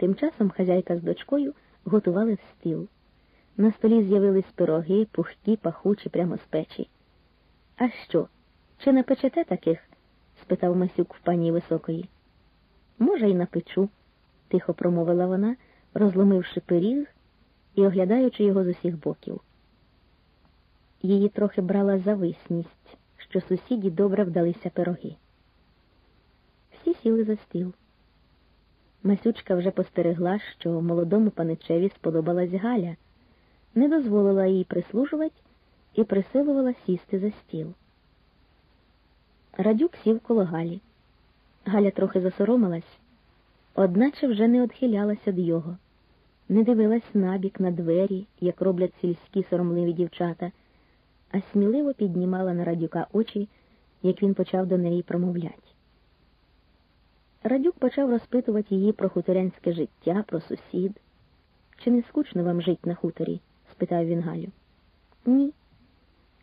Тим часом хазяйка з дочкою готували в стіл. На столі з'явились пироги, пухкі, пахучі, прямо з печі. А що? Чи напечете таких? спитав Масюк в пані високої. Може, й напечу, тихо промовила вона, розломивши пиріг і оглядаючи його з усіх боків. Її трохи брала зависність, що сусіді добре вдалися пироги. Всі сіли за стіл. Масючка вже постерегла, що молодому паничеві сподобалась Галя, не дозволила їй прислужувати і присилувала сісти за стіл. Радюк сів коло Галі. Галя трохи засоромилась, одначе вже не odхилялась від його, не дивилась набік на двері, як роблять сільські соромливі дівчата, а сміливо піднімала на радюка очі, як він почав до неї промовляти. Радюк почав розпитувати її про хуторянське життя, про сусід. Чи не скучно вам жить на хуторі? спитав він Галю. Ні.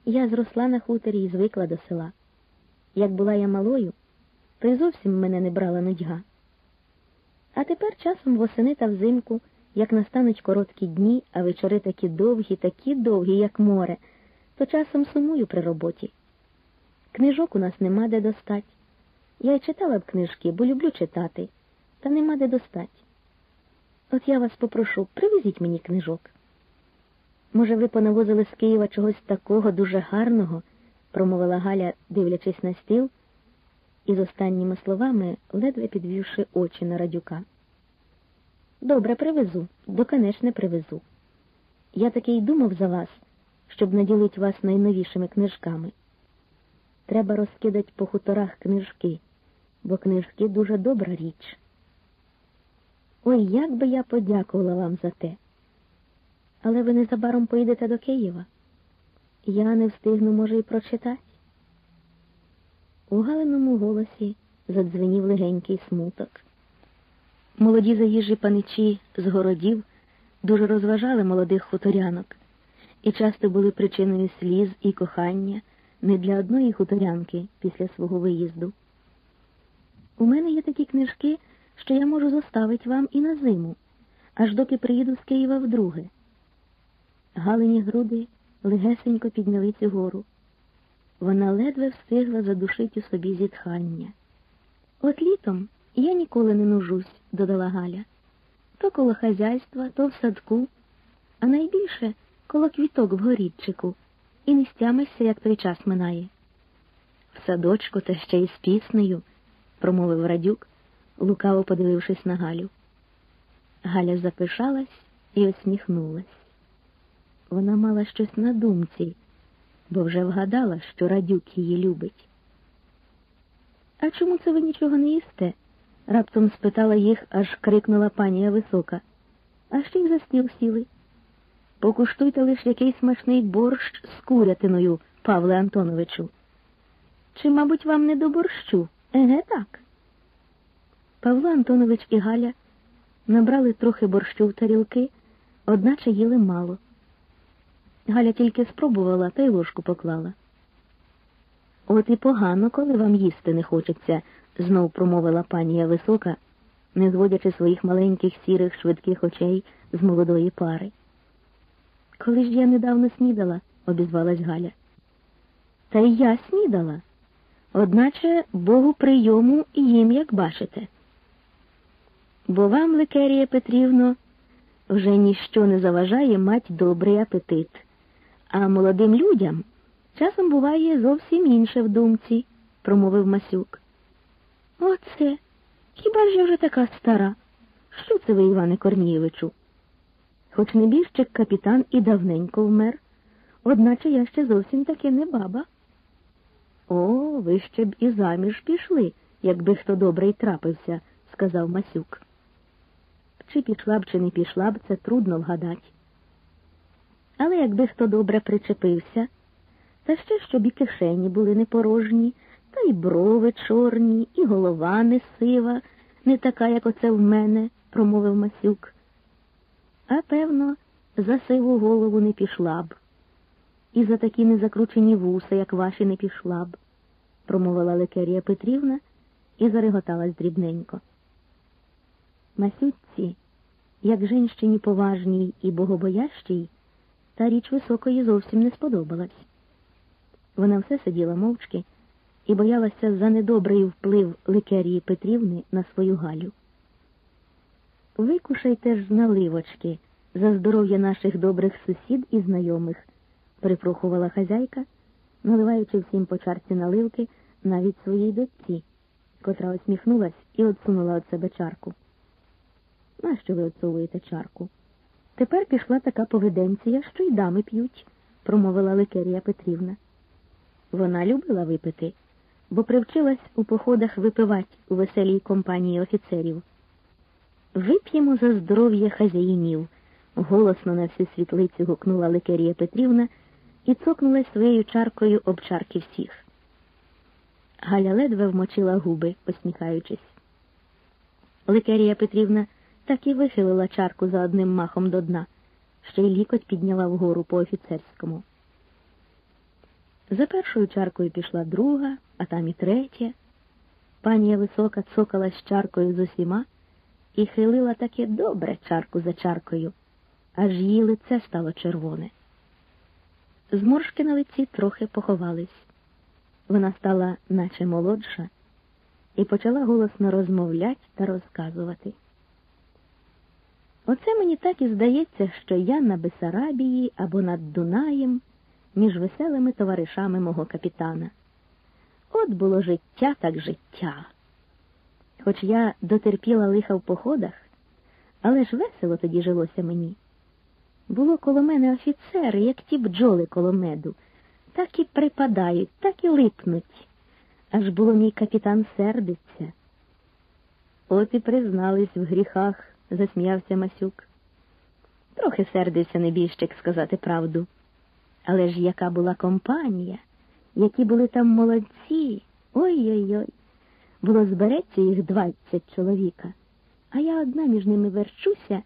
Я зросла на хуторі і звикла до села. Як була я малою, то й зовсім мене не брала нудьга. А тепер часом восени та взимку, як настануть короткі дні, а вечори такі довгі, такі довгі, як море, то часом сумую при роботі. Книжок у нас нема де достать. Я й читала б книжки, бо люблю читати, та нема де достать. От я вас попрошу, привезіть мені книжок. Може, ви понавозили з Києва чогось такого дуже гарного, промовила Галя, дивлячись на стіл, і з останніми словами ледве підвівши очі на радюка. Добре, привезу, доконечне привезу. Я таки й думав за вас, щоб наділити вас найновішими книжками. Треба розкидати по хуторах книжки, бо книжки дуже добра річ. Ой, як би я подякувала вам за те. Але ви незабаром поїдете до Києва. Я не встигну, може, і прочитати. У Галиному голосі задзвенів легенький смуток. Молоді заїжджі паничі з городів дуже розважали молодих хуторянок і часто були причиною сліз і кохання не для одної хуторянки після свого виїзду. У мене є такі книжки, що я можу зоставити вам і на зиму, аж доки приїду з Києва вдруге. Галині груди легесенько підняли цю гору. Вона ледве встигла задушити у собі зітхання. От літом я ніколи не нужусь, додала Галя. То коло хазяйства, то в садку, а найбільше коло квіток в горідчику, і не стямишся, як той час минає. В садочку та ще й з піснею, промовив Радюк, лукаво подивившись на Галю. Галя запишалась і усміхнулась. Вона мала щось на думці, бо вже вгадала, що Радюк її любить. А чому це ви нічого не їсте? раптом спитала їх, аж крикнула панія висока. А ще й за стіл сіли. Покуштуйте лиш якийсь смачний борщ з курятиною, Павле Антоновичу. Чи, мабуть, вам не до борщу? Еге так. Павло Антонович і Галя набрали трохи борщу в тарілки, одначе їли мало. Галя тільки спробувала та й ложку поклала. От і погано, коли вам їсти не хочеться, знов промовила панія висока, не зводячи своїх маленьких сірих швидких очей з молодої пари. Коли ж я недавно снідала, обізвалась Галя. Та й я снідала. Одначе Богу прийому їм, як бачите. Бо вам, Ликерія Петрівно, вже ніщо не заважає мать добрий апетит, а молодим людям часом буває зовсім інше в думці, промовив Масюк. Оце, хіба ж я вже така стара? Що це ви, Іване Корнієвичу? Хоч небіжчик капітан і давненько вмер, одначе я ще зовсім таки не баба. О, ви ще б і заміж пішли, якби хто добрий трапився, сказав Масюк. Чи пішла б, чи не пішла б, це трудно вгадати. Але якби хто добре причепився, та ще щоб і кишені були не порожні, та й брови чорні, і голова не сива, не така, як оце в мене, промовив Масюк. А певно, за сиву голову не пішла б, і за такі незакручені вуса, як ваші, не пішла б, промовила Лекерія Петрівна і зареготалась дрібненько. Масюці як женщині поважній і богобоящій, та річ високої зовсім не сподобалась. Вона все сиділа мовчки і боялася за недобрий вплив Ликерії Петрівни на свою Галю. Викушайте ж наливочки за здоров'я наших добрих сусід і знайомих, припрохувала хазяйка, наливаючи всім по чарці наливки навіть своїй дочці, котра усміхнулась і отсунула від себе чарку. Нащо ви отсовуєте чарку? Тепер пішла така поведенція, що й дами п'ють, промовила Ликерія Петрівна. Вона любила випити, бо привчилась у походах випивати у веселій компанії офіцерів. Вип'ємо за здоров'я хазяїнів, голосно на всю світлицю гукнула Ликерія Петрівна і цокнулась своєю чаркою об чарки всіх. Галя ледве вмочила губи, посміхаючись. Ликерія Петрівна так і вихилила чарку за одним махом до дна, ще й лікоть підняла вгору по офіцерському. За першою чаркою пішла друга, а там і третя. Панія висока цокалась чаркою з усіма і хилила таке добре чарку за чаркою, аж її лице стало червоне. Зморшки на лиці трохи поховались. Вона стала наче молодша і почала голосно розмовляти та розказувати. Оце мені так і здається, що я на Бесарабії або над Дунаєм між веселими товаришами мого капітана. От було життя так життя. Хоч я дотерпіла лиха в походах, але ж весело тоді жилося мені. Було коло мене офіцери, як ті бджоли коло меду, так і припадають, так і липнуть. Аж було мій капітан сердиться. От і признались в гріхах, засміявся Масюк. Трохи сердився небіжчик сказати правду. Але ж яка була компанія, які були там молодці. Ой-ой-ой. Було збереться їх двадцять чоловіка, а я одна між ними верчуся,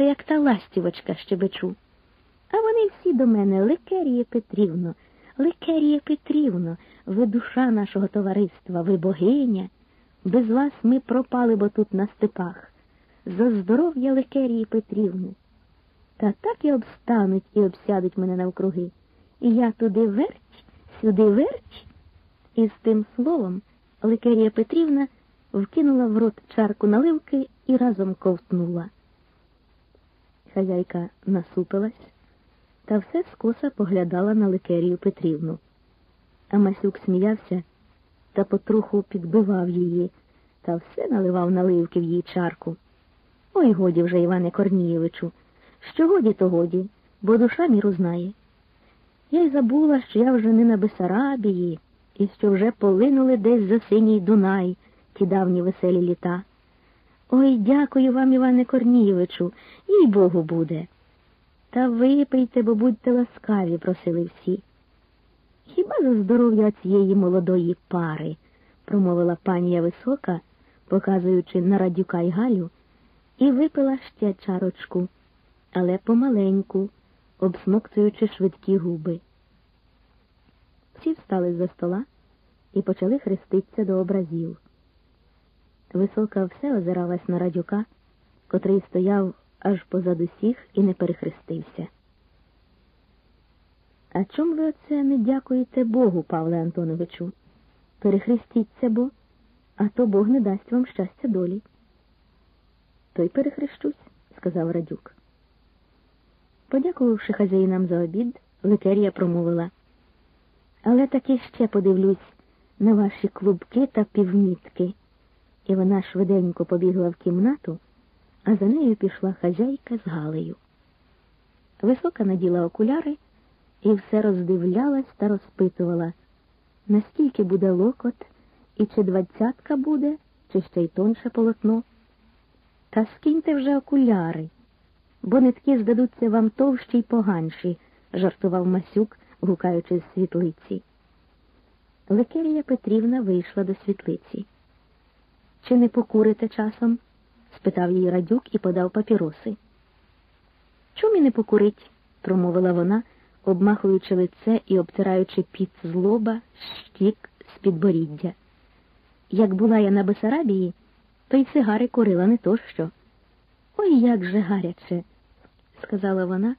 це як та ластівочка щебечу. А вони всі до мене, Ликеріє Петрівно, Ликеріє Петрівно, ви душа нашого товариства, ви богиня. Без вас ми пропали бо тут на степах. За здоров'я Ликерії Петрівни. Та так і обстануть і обсядуть мене навкруги. І я туди верть, сюди верть. І з тим словом Ликерія Петрівна вкинула в рот чарку наливки і разом ковтнула. Хазяйка насупилась та все скоса поглядала на Ликерію Петрівну. А Масюк сміявся та потроху підбивав її та все наливав наливки в її чарку. Ой, годі вже, Іване Корнієвичу, що годі, то годі, бо душа міру знає. Я й забула, що я вже не на Бесарабії і що вже полинули десь за синій Дунай ті давні веселі літа. Ой, дякую вам, Іване Корнієвичу, їй Богу буде. Та випийте, бо будьте ласкаві, просили всі. Хіба за здоров'я цієї молодої пари, промовила панія висока, показуючи на радюка й Галю, і випила ще чарочку, але помаленьку, обсмоктуючи швидкі губи. Всі встали з за стола і почали хреститися до образів. Висока все озиралась на радюка, котрий стояв аж позад усіх і не перехрестився. А чом ви оце не дякуєте Богу, Павле Антоновичу? Перехрестіться бо, а то Бог не дасть вам щастя долі. То й перехрещусь, сказав Радюк. Подякувавши хазяїнам за обід, Ликерія промовила. Але таки ще подивлюсь на ваші клубки та півнітки. І вона швиденько побігла в кімнату, а за нею пішла хазяйка з Галею. Висока наділа окуляри і все роздивлялась та розпитувала, наскільки буде локот, і чи двадцятка буде, чи ще й тонше полотно. Та скиньте вже окуляри, бо нитки здадуться вам товщі й поганші, жартував Масюк, гукаючи з світлиці. Ликерія Петрівна вийшла до світлиці. Чи не покурите часом? спитав її радюк і подав папіроси. Чому не покурить? промовила вона, обмахуючи лице і обтираючи під злоба щік з підборіддя. Як була я на Бесарабії, то й сигари курила не то що. Ой, як же гаряче, сказала вона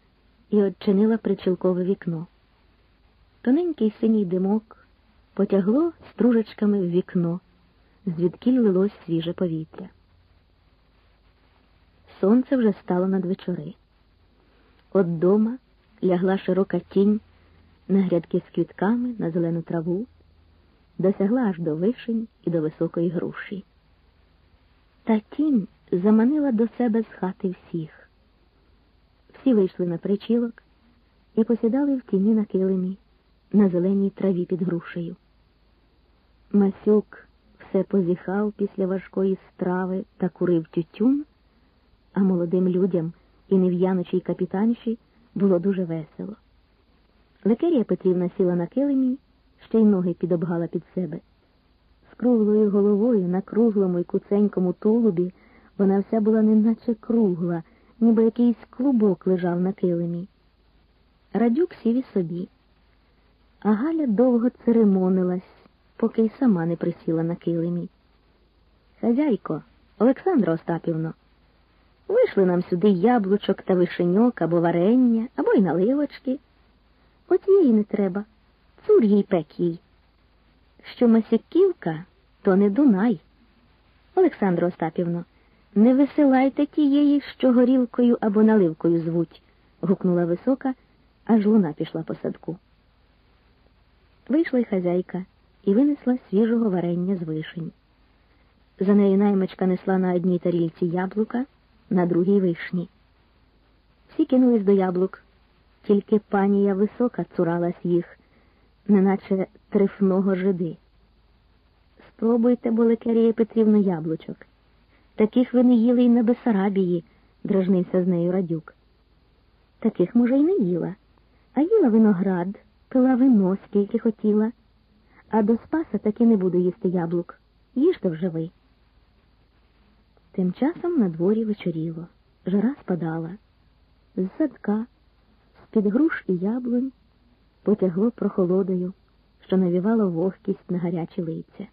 і odчинила причілкове вікно. Тоненький синій димок потягло стружечками в вікно, звідкіль лилось свіже повітря. Сонце вже стало над вечори. От дома лягла широка тінь на грядки з квітками, на зелену траву, досягла аж до вишень і до високої груші. Та тінь заманила до себе з хати всіх. Всі вийшли на причілок і посідали в тіні на килимі, на зеленій траві під грушею. Масюк все позіхав після важкої страви та курив тютюн, а молодим людям і нев'яночій капітанші було дуже весело. Лекерія Петрівна сіла на килимі, ще й ноги підобгала під себе. З круглою головою на круглому й куценькому тулубі вона вся була неначе кругла, ніби якийсь клубок лежав на килимі. Радюк сів і собі, а Галя довго церемонилась, поки й сама не присіла на килимі. Хазяйко, Олександро Остапівно, вийшли нам сюди яблучок та вишеньок або варення, або й наливочки. От їй не треба, цур їй пек їй. Що Масюківка, то не Дунай. Олександро Остапівно, не висилайте тієї, що горілкою або наливкою звуть, гукнула висока, аж луна пішла по садку. Вийшла й хазяйка і винесла свіжого варення з вишень. За нею наймичка несла на одній тарільці яблука, на другій вишні. Всі кинулись до яблук, тільки панія висока цуралась їх, неначе трифного жиди. Спробуйте, Болекерія Петрівна, яблучок. Таких ви не їли й на Бесарабії, дражнився з нею радюк. Таких, може, й не їла, а їла виноград, пила вино, скільки хотіла, а до спаса таки не буду їсти яблук. Їжте вже ви. Тим часом на дворі вечоріло, жара спадала. З садка, з-під груш і яблунь потягло прохолодою, що навівало вогкість на гарячі лиця.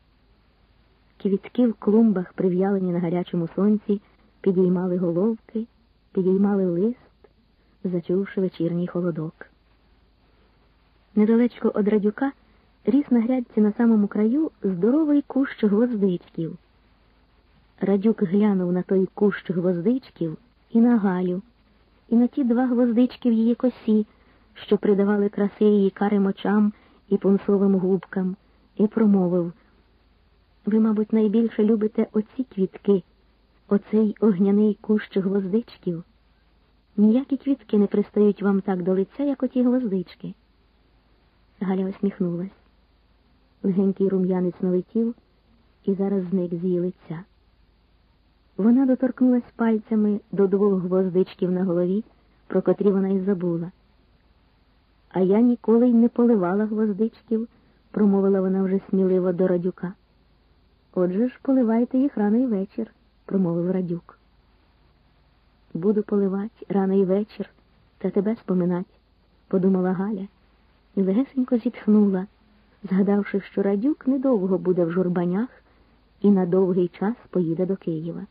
Квітки в клумбах, прив'ялені на гарячому сонці, підіймали головки, підіймали лист, зачувши вечірній холодок. Недалечко од радюка ріс на грядці на самому краю здоровий кущ гвоздичків. Радюк глянув на той кущ гвоздичків і на Галю, і на ті два гвоздички в її косі, що придавали краси її карим очам і пунцовим губкам, і промовив ви, мабуть, найбільше любите оці квітки, оцей огняний кущ гвоздичків. Ніякі квітки не пристають вам так до лиця, як оті гвоздички. Галя усміхнулась. Легенький рум'янець налетів і зараз зник з її лиця. Вона доторкнулась пальцями до двох гвоздичків на голові, про котрі вона й забула. А я ніколи й не поливала гвоздичків, промовила вона вже сміливо до радюка. Отже ж поливайте їх рано й вечір, промовив радюк. Буду поливати рано й вечір та тебе споминать, подумала Галя і легесенько зітхнула, згадавши, що радюк недовго буде в журбанях і на довгий час поїде до Києва.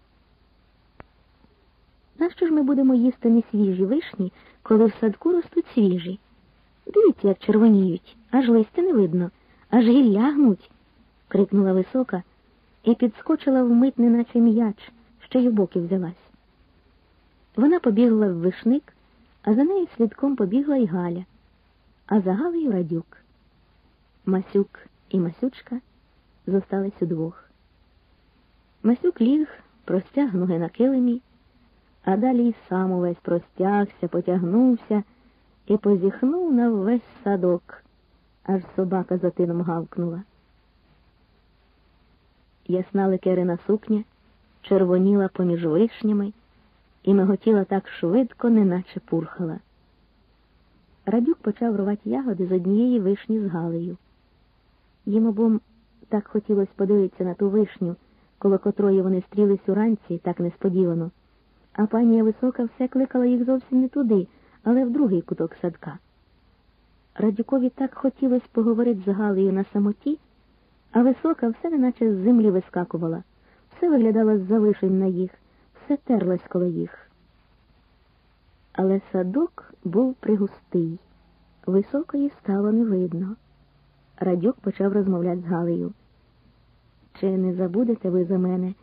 Нащо ж ми будемо їсти не свіжі вишні, коли в садку ростуть свіжі? Дивіться, як червоніють, аж листя не видно, аж гілля гнуть, крикнула висока і підскочила вмить, неначе м'яч, ще й у боки взялась. Вона побігла в вишник, а за нею слідком побігла й Галя, а за Галею радюк. Масюк і Масючка зостались удвох. Масюк ліг, простяг ноги на килимі, а далі й сам увесь простягся, потягнувся і позіхнув на весь садок, аж собака за тином гавкнула. Ясна лекерина сукня червоніла поміж вишнями і миготіла так швидко, неначе пурхала. Радюк почав рвати ягоди з однієї вишні з Галею. Їм обом так хотілося подивитися на ту вишню, коло котрої вони стрілись уранці так несподівано, а панія висока все кликала їх зовсім не туди, але в другий куток садка. Радюкові так хотілося поговорити з Галею на самоті а висока все неначе з землі вискакувала, все виглядало з завишень на їх, все терлось коло їх. Але садок був пригустий, високої стало не видно. Радюк почав розмовляти з Галею. Чи не забудете ви за мене,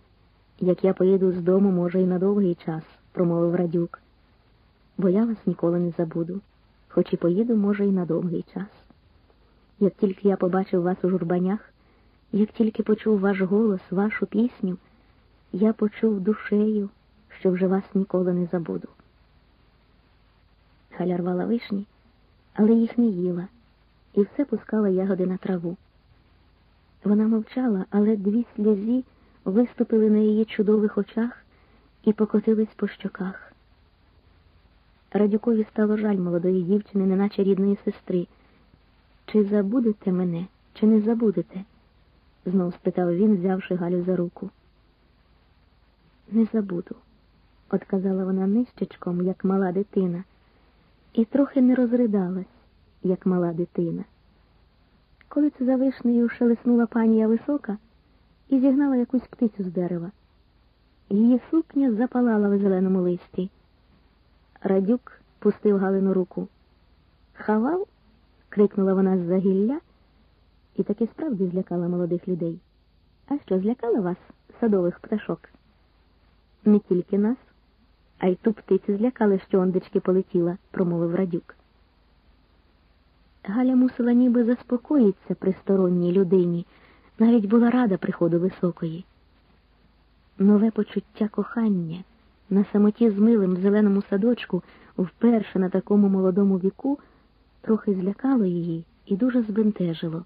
як я поїду з дому, може, і на довгий час, промовив Радюк. Бо я вас ніколи не забуду, хоч і поїду, може, і на довгий час. Як тільки я побачив вас у журбанях, як тільки почув ваш голос, вашу пісню, я почув душею, що вже вас ніколи не забуду. Халя рвала вишні, але їх не їла, і все пускала ягоди на траву. Вона мовчала, але дві сльозі виступили на її чудових очах і покотились по щоках. Радюкові стало жаль молодої дівчини, неначе рідної сестри. Чи забудете мене, чи не забудете? знов спитав він, взявши Галю за руку. Не забуду, отказала вона нищечком, як мала дитина, і трохи не розридалась, як мала дитина. Коли це за вишнею шелеснула панія висока і зігнала якусь птицю з дерева. Її сукня запалала в зеленому листі. Радюк пустив Галину руку. Хавав? крикнула вона з-за гілля і таки справді злякала молодих людей. А що, злякала вас, садових пташок? Не тільки нас, а й ту птицю злякали, що ондечки полетіла, промовив Радюк. Галя мусила ніби заспокоїтися при сторонній людині, навіть була рада приходу високої. Нове почуття кохання на самоті з милим зеленому садочку вперше на такому молодому віку трохи злякало її і дуже збентежило.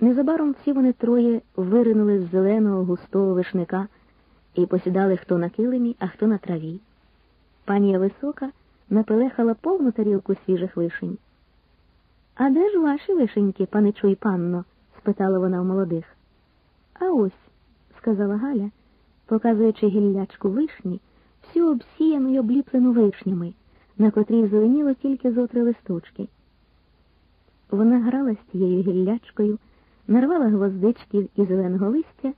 Незабаром всі вони троє виринули з зеленого густого вишника і посідали хто на килимі, а хто на траві. Панія висока напелехала повну тарілку свіжих вишень. А де ж ваші вишеньки, паничу і панно? спитала вона у молодих. А ось, сказала Галя, показуючи гіллячку вишні, всю обсіяну й обліплену вишнями, на котрій зеленіло тільки зотри листочки. Вона грала з тією гіллячкою, нарвала гвоздичків і зеленого листя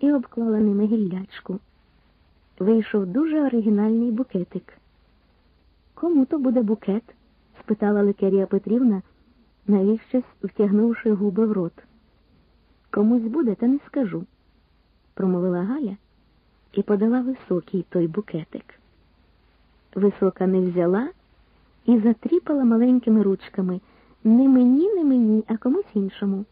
і обклала ними гіллячку. Вийшов дуже оригінальний букетик. Кому то буде букет? спитала Ликерія Петрівна, навіщось втягнувши губи в рот. Комусь буде, та не скажу, промовила Галя і подала високий той букетик. Висока не взяла і затріпала маленькими ручками не мені, не мені, а комусь іншому.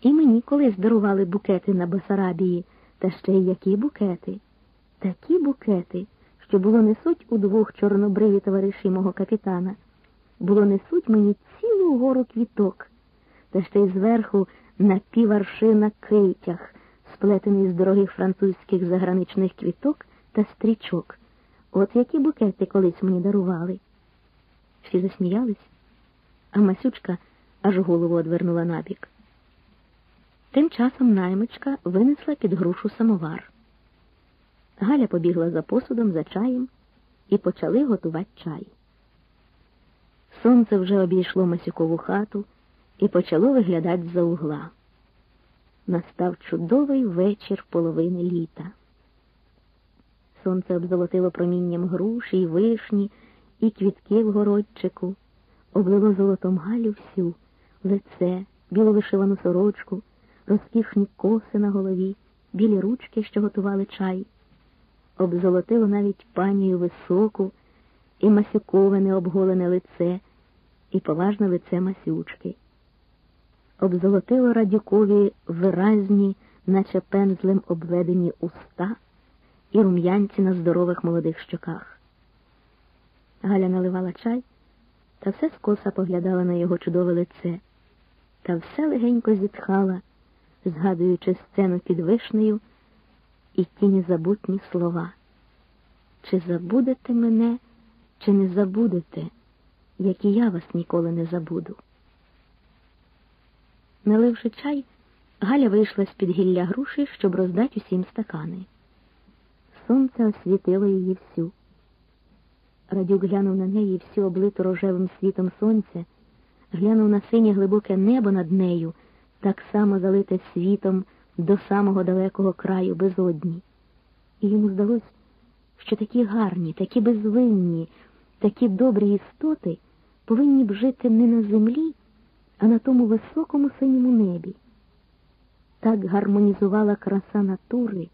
І мені колись дарували букети на Басарабії, та ще й які букети, такі букети що було несуть удвох чорнобриві товариші мого капітана, було несуть мені цілу гору квіток, та ще й зверху напіваршина китях, сплетений з дорогих французьких заграничних квіток та стрічок. От які букети колись мені дарували. Всі засміялись, а Масючка аж голову одвернула набік. Тим часом наймичка винесла під грушу самовар. Галя побігла за посудом, за чаєм і почали готувати чай. Сонце вже обійшло Масюкову хату і почало виглядати за угла. Настав чудовий вечір половини літа. Сонце обзолотило промінням груші й вишні, і квітки в городчику, облило золотом Галю всю, лице, білу вишивану сорочку, розкішні коси на голові, білі ручки, що готували чай обзолотило навіть панію високу і масюковане обголене лице, і поважне лице масючки. Обзолотило радюкові виразні, наче пензлем обведені уста і рум'янці на здорових молодих щоках. Галя наливала чай та все скоса поглядала на його чудове лице, та все легенько зітхала, згадуючи сцену під вишнею і ті незабутні слова. Чи забудете мене, чи не забудете, як і я вас ніколи не забуду. Наливши чай, Галя вийшла з під гілля груші, щоб роздати усім стакани. Сонце освітило її всю. Радюк глянув на неї всю облиту рожевим світом сонця, глянув на синє глибоке небо над нею, так само залите світом до самого далекого краю безодні. І йому здалось, що такі гарні, такі безвинні, такі добрі істоти повинні б жити не на землі, а на тому високому синьому небі. Так гармонізувала краса натури,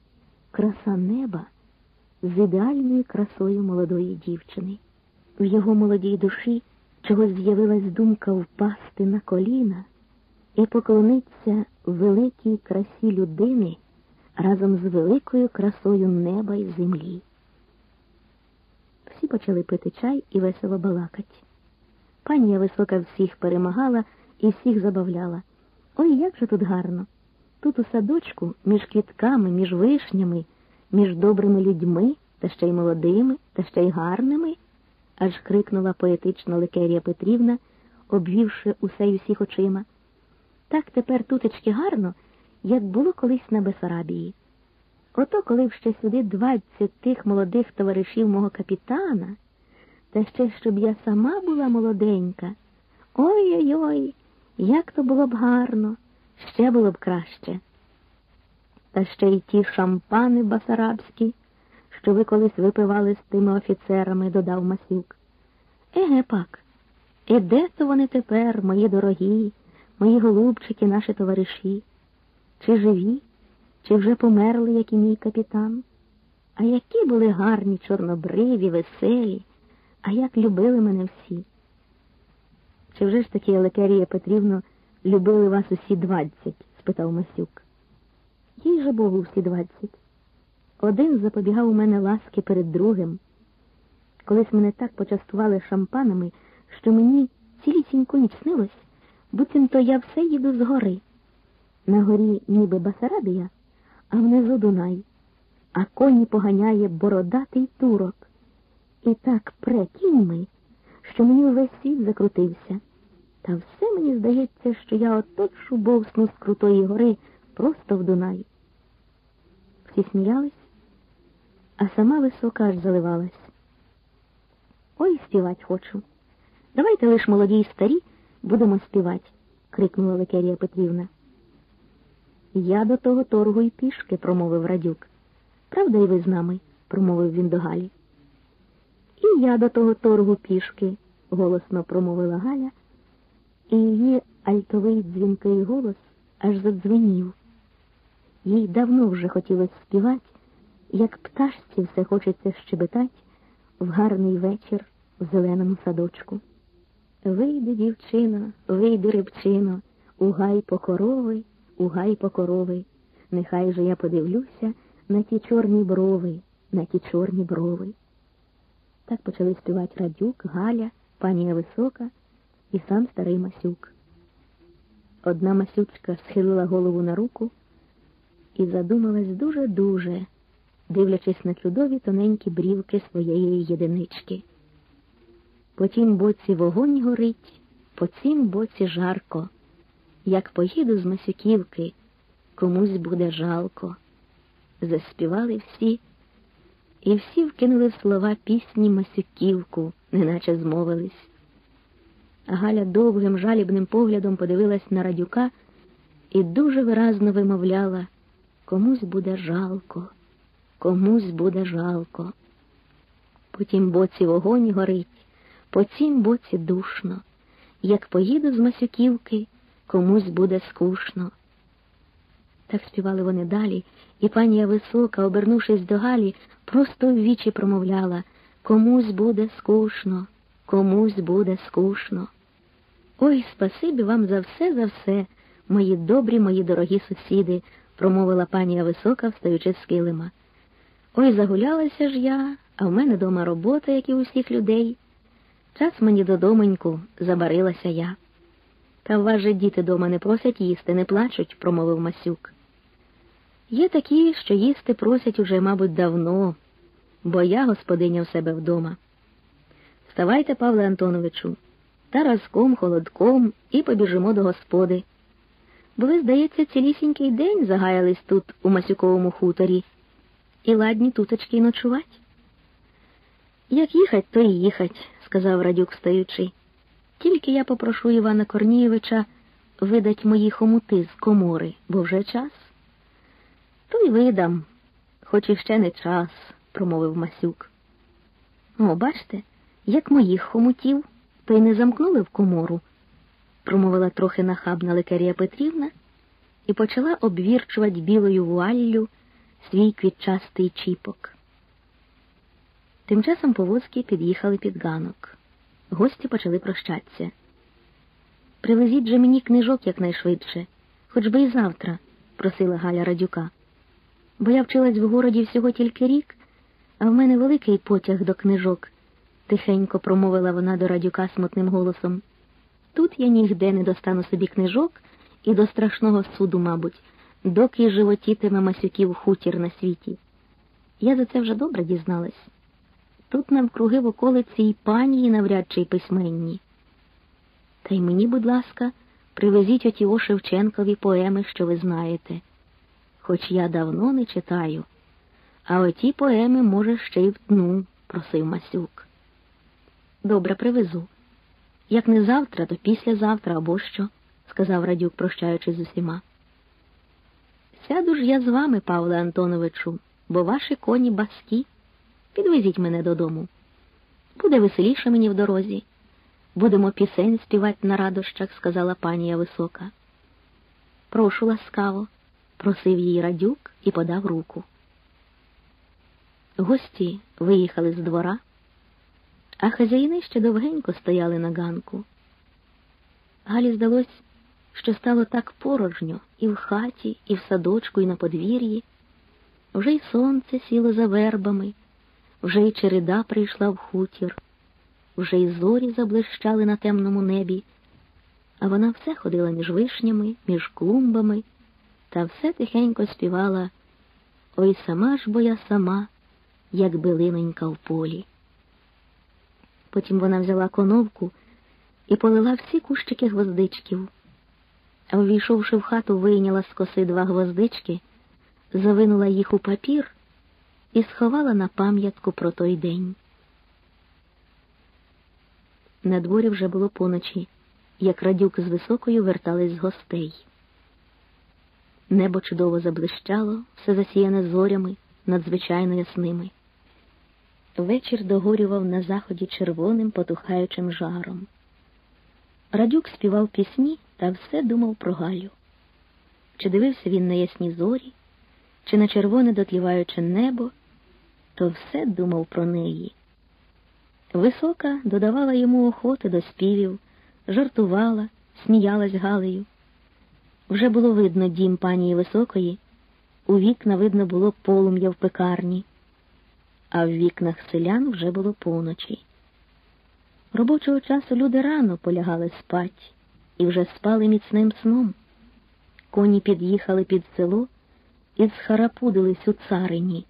краса неба з ідеальною красою молодої дівчини. В його молодій душі чогось з'явилась думка впасти на коліна і поклониться великій красі людини разом з великою красою неба і землі. Всі почали пити чай і весело балакать. Панія висока всіх перемагала і всіх забавляла. Ой, як же тут гарно! Тут у садочку, між квітками, між вишнями, між добрими людьми, та ще й молодими, та ще й гарними, аж крикнула поетично Ликерія Петрівна, обвівши усе й усіх очима. Так тепер тутечки гарно, як було колись на Бесарабії. Ото, коли б ще сюди двадцять тих молодих товаришів мого капітана, та ще щоб я сама була молоденька. Ой-ой-ой, як то було б гарно, ще було б краще. Та ще й ті шампани басарабські, що ви колись випивали з тими офіцерами, додав Масюк. Еге пак, і де то вони тепер, мої дорогі, мої голубчики, наші товариші? Чи живі, чи вже померли, як і мій капітан? А які були гарні, чорнобриві, веселі, а як любили мене всі? Чи вже ж таки, Елекерія Петрівно, любили вас усі двадцять? спитав Масюк. Їй же Богу всі двадцять. Один запобігав у мене ласки перед другим. Колись мене так почастували шампанами, що мені цілісіньку ніч снилось, буцімто я все їду з гори. На горі ніби Басарабія, а внизу Дунай, а коні поганяє бородатий турок. І так пре кіньми, що мені увесь світ закрутився. Та все мені здається, що я оточу бовсну з крутої гори просто в Дунай. Всі сміялись, а сама висока аж заливалась. Ой, співать хочу. Давайте лиш молоді й старі будемо співати, крикнула Ликерія Петрівна. Я до того торгу й пішки, промовив радюк. Правда, і ви з нами? промовив він до Галі. І я до того торгу пішки, голосно промовила Галя, і її альтовий дзвінкий голос аж задзвенів. Їй давно вже хотілося співати, як пташці все хочеться щебетать в гарний вечір в зеленому садочку. Вийди, дівчино, вийди, рибчино, у гай по корови, у гай по корови. Нехай же я подивлюся на ті чорні брови, на ті чорні брови. Так почали співати Радюк, Галя, панія Висока і сам старий Масюк. Одна Масючка схилила голову на руку і задумалась дуже-дуже, дивлячись на чудові тоненькі брівки своєї єдинички. По тім боці вогонь горить, по цім боці жарко. Як поїду з Масюківки, комусь буде жалко. Заспівали всі, і всі вкинули в слова пісні Масюківку, неначе змовились. Галя довгим жалібним поглядом подивилась на радюка і дуже виразно вимовляла комусь буде жалко, комусь буде жалко. По тім боці вогонь горить, по цім боці душно. Як поїду з Масюківки, комусь буде скучно. Так співали вони далі, і панія висока, обернувшись до Галі, просто в вічі промовляла комусь буде скучно, комусь буде скучно. Ой, спасибі вам за все, за все, мої добрі, мої дорогі сусіди, промовила панія висока, встаючи з килима. Ой, загулялася ж я, а в мене дома робота, як і у всіх людей. Час мені додомоньку, забарилася я. Та в вас же діти дома не просять їсти, не плачуть, промовив Масюк. Є такі, що їсти просять уже, мабуть, давно, бо я господиня в себе вдома. Вставайте, Павле Антоновичу, та разком, холодком і побіжимо до господи. Бо ви, здається, цілісінький день загаялись тут, у Масюковому хуторі, і ладні туточки й ночувать. Як їхать, то й їхать, сказав Радюк, встаючи. Тільки я попрошу Івана Корнієвича видать мої хомути з комори, бо вже час. То й видам, хоч і ще не час, промовив Масюк. О, бачте, як моїх хомутів, то й не замкнули в комору, промовила трохи нахабна Лекарія Петрівна і почала обвірчувати білою вуаллю свій квітчастий чіпок. Тим часом повозки під'їхали під ганок. Гості почали прощатися. Привезіть же мені книжок якнайшвидше, хоч би і завтра, просила Галя Радюка. Бо я вчилась в городі всього тільки рік, а в мене великий потяг до книжок, тихенько промовила вона до радюка смутним голосом. Тут я нігде не достану собі книжок і до страшного суду, мабуть, доки животітиме Масюків хутір на світі. Я за це вже добре дізналась. Тут навкруги в околиці й панії навряд чи й письменні. Та й мені, будь ласка, привезіть оті о Шевченкові поеми, що ви знаєте. Хоч я давно не читаю, а оті поеми, може, ще й втну, просив Масюк. Добре, привезу. Як не завтра, то післязавтра або що, сказав Радюк, прощаючись з усіма. Сяду ж я з вами, Павле Антоновичу, бо ваші коні баскі. Підвезіть мене додому. Буде веселіше мені в дорозі. Будемо пісень співати на радощах, сказала панія висока. Прошу ласкаво, просив її радюк і подав руку. Гості виїхали з двора, а хазяїни ще довгенько стояли на ганку. Галі здалось, що стало так порожньо і в хаті, і в садочку, і на подвір'ї. Вже й сонце сіло за вербами, вже й череда прийшла в хутір, вже й зорі заблищали на темному небі, а вона все ходила між вишнями, між клумбами, та все тихенько співала Ой сама ж бо я сама, як билиненька в полі. Потім вона взяла коновку і полила всі кущики гвоздичків. А ввійшовши в хату, вийняла з коси два гвоздички, завинула їх у папір і сховала на пам'ятку про той день. На дворі вже було поночі, як радюк з високою вертались з гостей. Небо чудово заблищало, все засіяне зорями, надзвичайно ясними. Вечір догорював на заході червоним потухаючим жаром. Радюк співав пісні та все думав про Галю. Чи дивився він на ясні зорі, чи на червоне дотліваюче небо, то все думав про неї. Висока додавала йому охоти до співів, жартувала, сміялась Галею. Вже було видно дім панії Високої, у вікна видно було полум'я в пекарні, а в вікнах селян вже було поночі. Робочого часу люди рано полягали спать і вже спали міцним сном. Коні під'їхали під село і схарапудились у царині.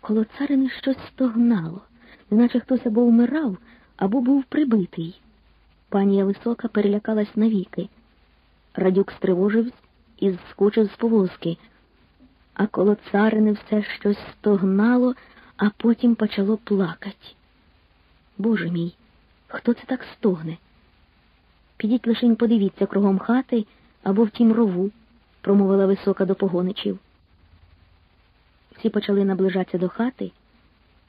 Коло царини щось стогнало, неначе хтось або вмирав, або був прибитий. Панія висока перелякалась навіки. Радюк стривожився і скочив з повозки, а коло царини все щось стогнало, а потім почало плакать. Боже мій, хто це так стогне? Підіть лишень подивіться кругом хати або в тім рову, промовила висока до погоничів. Всі почали наближатися до хати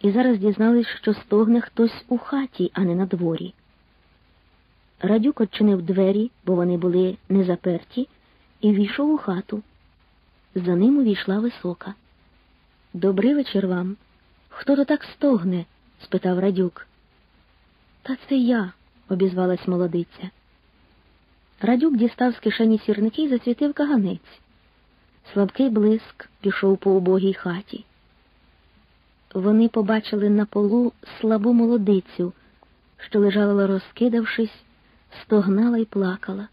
і зараз дізнались, що стогне хтось у хаті, а не на дворі. Радюк odчинив двері, бо вони були не заперті, і війшов у хату. За ним увійшла висока. Добрий вечір вам. Хто то так стогне? спитав Радюк. Та це я, обізвалась молодиця. Радюк дістав з кишені сірники і засвітив каганець. Слабкий блиск пішов по убогій хаті. Вони побачили на полу слабу молодицю, що лежала розкидавшись, стогнала й плакала.